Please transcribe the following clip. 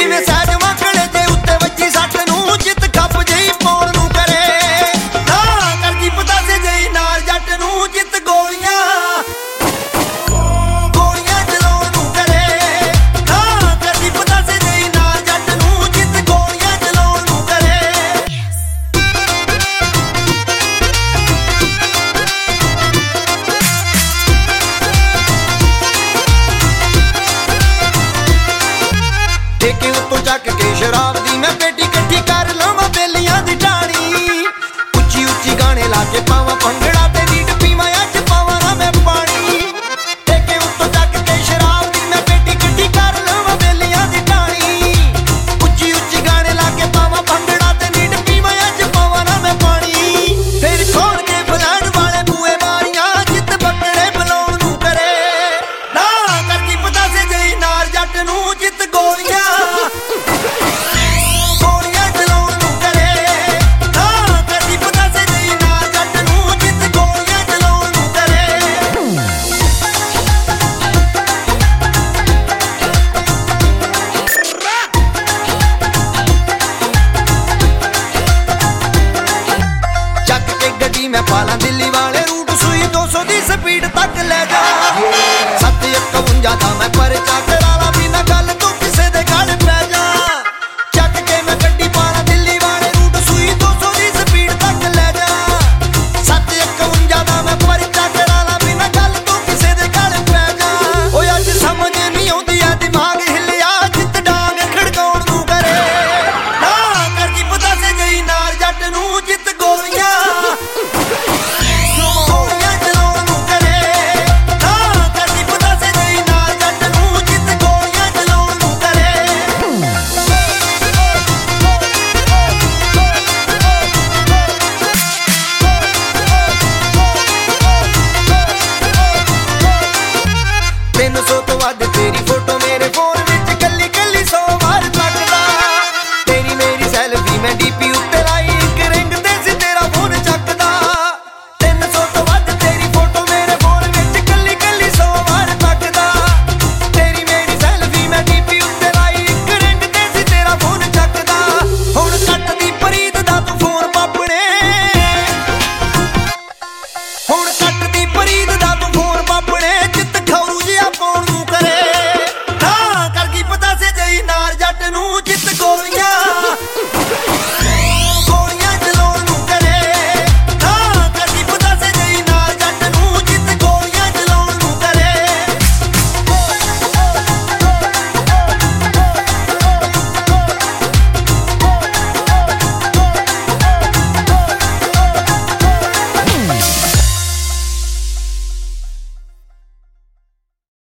ਜਿਵੇਂ ਸਾਜ ਮੱਕੜੇ ਤੇ ਉੱਤੇ ਵੱਜੀ ਸੱਟ ਮੈਂ ਪਾਲਾਂ ਦਿੱਲੀ ਵਾਲੇ ਰੂਟ ਸੂਈ 200 ਦੀ ਸਪੀਡ ਤੱਕ ਲੈ ਜਾ। 751 ਦਾ बाद तेरी फ़ोटो मेरे ਤੈਨੂੰ ਜਿੱਤ ਗੋਰੀਆਂ